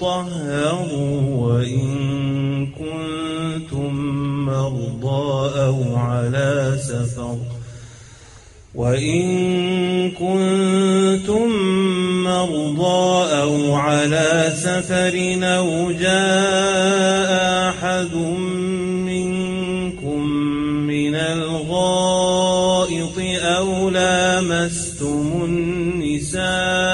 فاطهروا وإن كنتم مرضى أو على سفر وإن كنتم مرضى أو على سفر أو جاء أحد منكم من الغائط أو لامستم النساء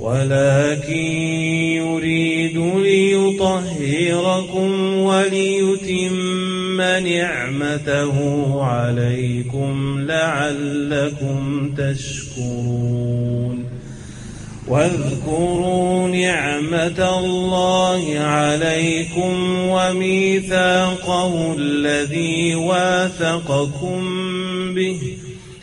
ولكن يريد ليطهركم وليتم نعمته عليكم لعلكم تشكرون. واذكروا نعمة الله عليكم وميثاقه الذي واثقكم به.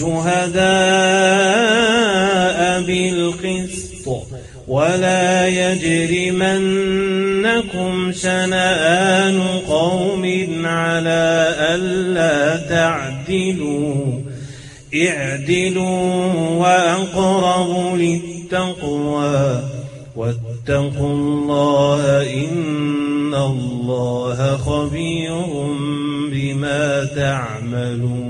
شهداء بالقسط ولا يجرمنكم شنآن قوم على ألا تعدلوا. اعدلوا وأقربوا للتقوى. واتقوا الله إن الله خبير بما تعملون.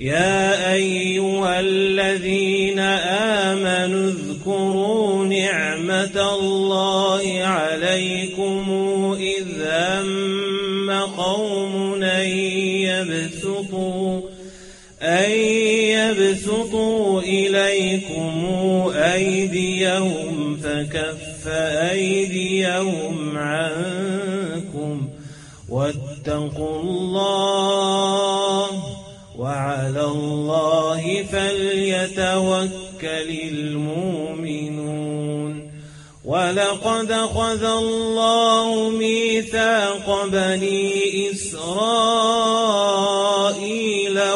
يا أيها الذين آمنوا اذكروا نعمة الله عليكم إذ أم قوم أن يبسطوا أن يبسطوا إليكم أيديهم فكف أيديهم عنكم واتقوا الله وعلى الله فليتوكل المؤمنون. ولقد خذ الله ميثاق بني إسرائيل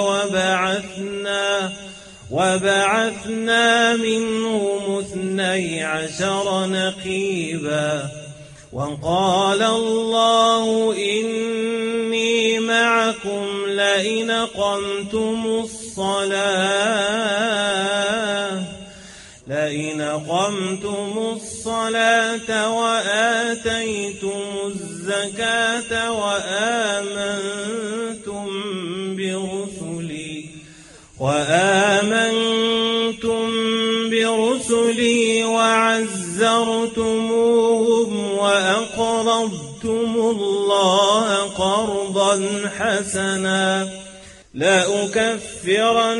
وبعثنا وبعثنا منهم اثني عشر نقيبا. وقال الله إني معكم لئن قمتم الصلاة لئن قمتم الصلاة وآتيتم الزكاة وآمنتم برسلي وآمنتم برسلي وعزرتموهم وأقرضتم الله قرضا حسنا لأكفرن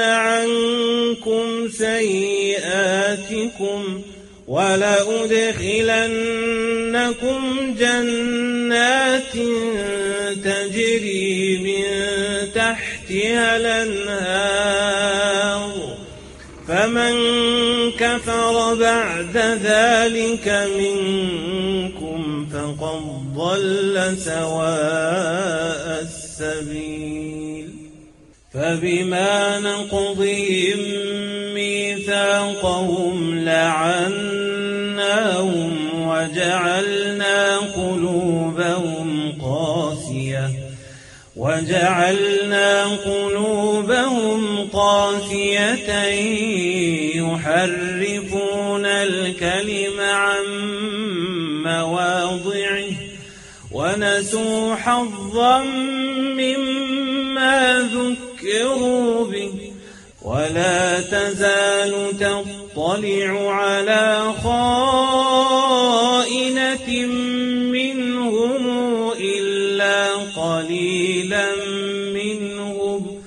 عنكم سيئاتكم ولأدخلنكم جنات تجري من تحتها الأنهار فمن كفر بعد ذلك منكم ضل سواء السبيل فبما نقضهم ميثاقهم لعناهم وجعلنا قلوبهم قاسية وجعلنا قلوبهم قاسية يحرفون الكلم ونسوا حظا مما ذكروا به. ولا تزال تطلع على خائنة منهم إلا قليلا منهم.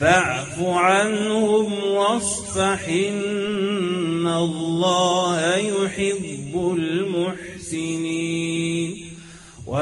فاعف عنهم واصفح إن الله يحب المحسنين.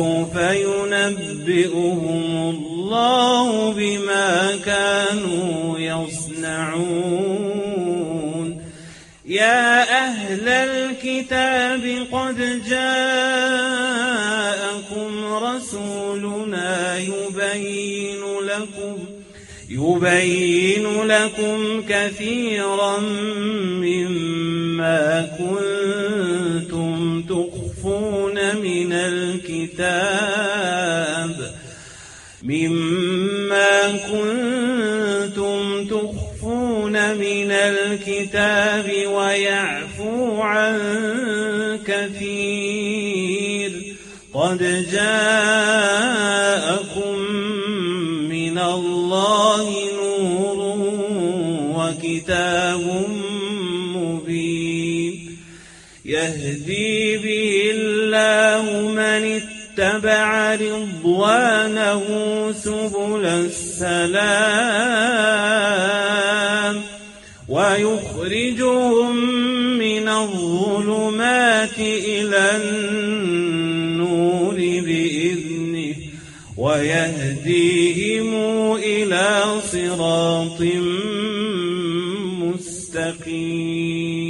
وسوف ينبئهم الله بما كانوا يصنعون. يا أهل الكتاب قد جاءكم رسولنا يبين لكم يبين لكم كثيرا مما كنتم الكتاب مما كنتم تخفون من الكتاب ويعفو عن كثير قد جاءكم من الله نور وكتاب مبين يهدي به الله من اتبع رضوانه سبل السلام ويخرجهم من الظلمات إلى النور بإذنه ويهديهم إلى صراط مستقيم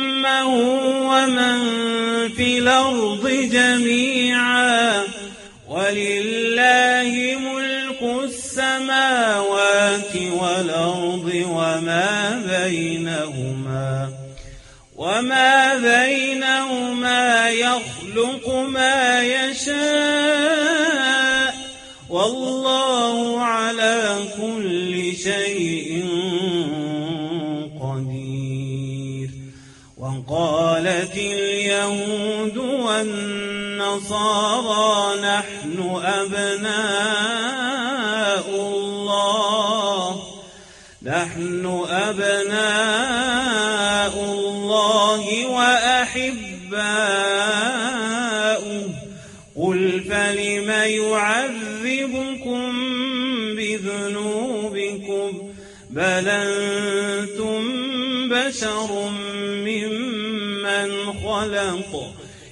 ومن في الأرض جميعا ولله ملك السماوات والأرض وما بينهما وما بينهما يخلق ما والنصارى نحن أبناء الله. نحن أبناء الله وأحباؤه. قل فلم يعذبكم بذنوبكم؟ بل أنتم بشر ممن خلق.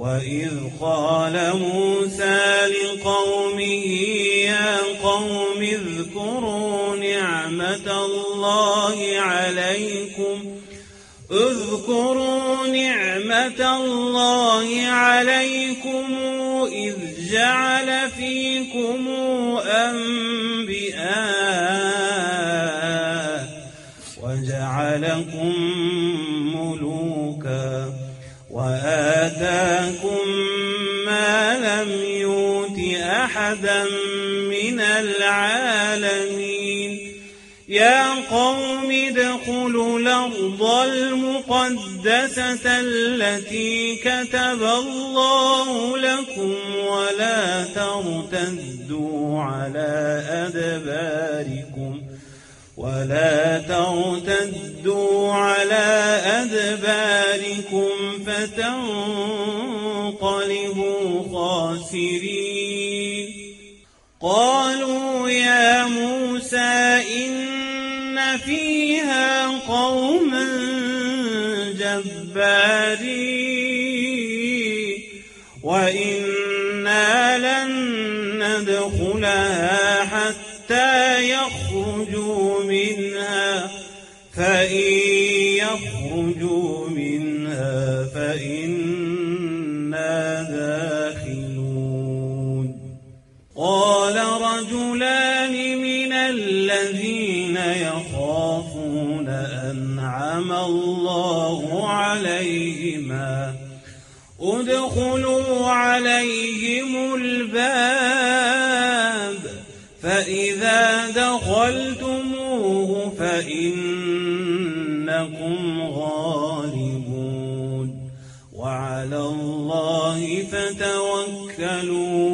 وإذ قال موسى لقومه يا قوم اذكروا نعمة الله عليكم اذكروا نعمة الله عليكم إذ جعل فيكم أنبياء ما لم يؤت أحدا من العالمين يا قوم ادخلوا الأرض المقدسة التي كتب الله لكم ولا ترتدوا على أدباركم ولا ترتدوا على أدباركم فتنقلبوا خاسرين قالوا يا موسى إن فيها قوما جبارين وإنا لن الذين يخافون أنعم الله عليهما ادخلوا عليهم الباب فإذا دخلتموه فإنكم غالبون وعلى الله فتوكلوا.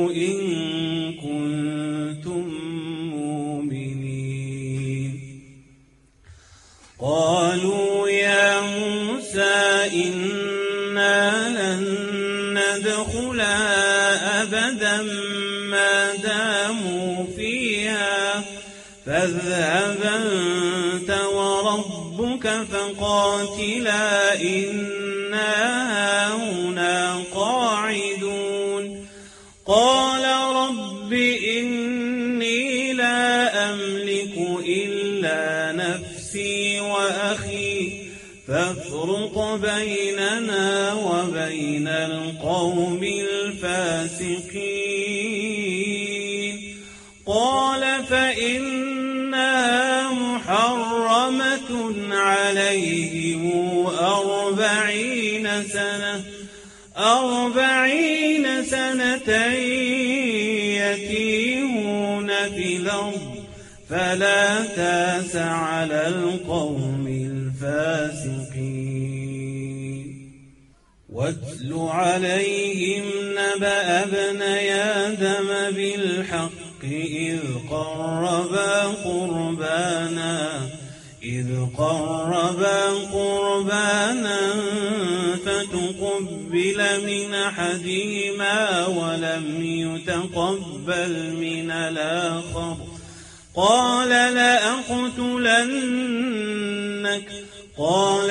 قالوا يا موسى إنا لن ندخلها أبدا ما داموا فيها. فاذهب أنت وربك فقاتلا إنا فافرق بيننا وبين القوم الفاسقين. قال فإنها محرمة عليهم أربعين سنة أربعين سنة يتيهون في الأرض. فلا تاس على القوم الفاسقين. واتل عليهم نبأ ابن آدم بالحق إذ قربا قربانا إذ قربا قربانا فتقبل من أحدهما ولم يتقبل من الآخر. قال لأقتلنك قال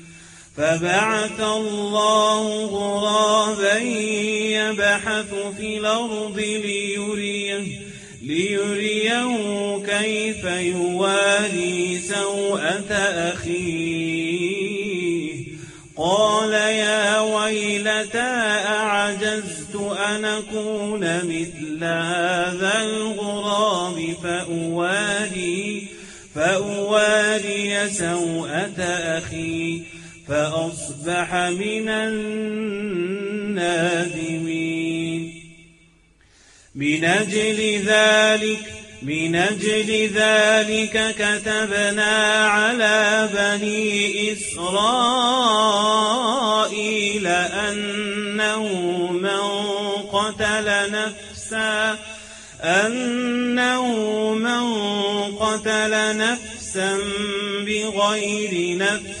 فبعث الله غرابا يبحث في الأرض ليريه, ليريه كيف يواري سوءة أخيه. قال يا ويلتى أعجزت أن أكون مثل هذا الغراب؟ فأواري فأواري سوءة أخي فأصبح من النادمين. من أجل ذلك من أجل ذلك كتبنا على بني إسرائيل أنه من قتل نفسا أنه من قتل نفسا بغير نفس.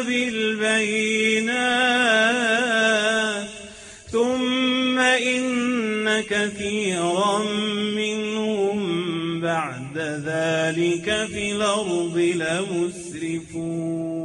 بالبينات ثم إن كثيرا منهم بعد ذلك في الأرض لمسرفون.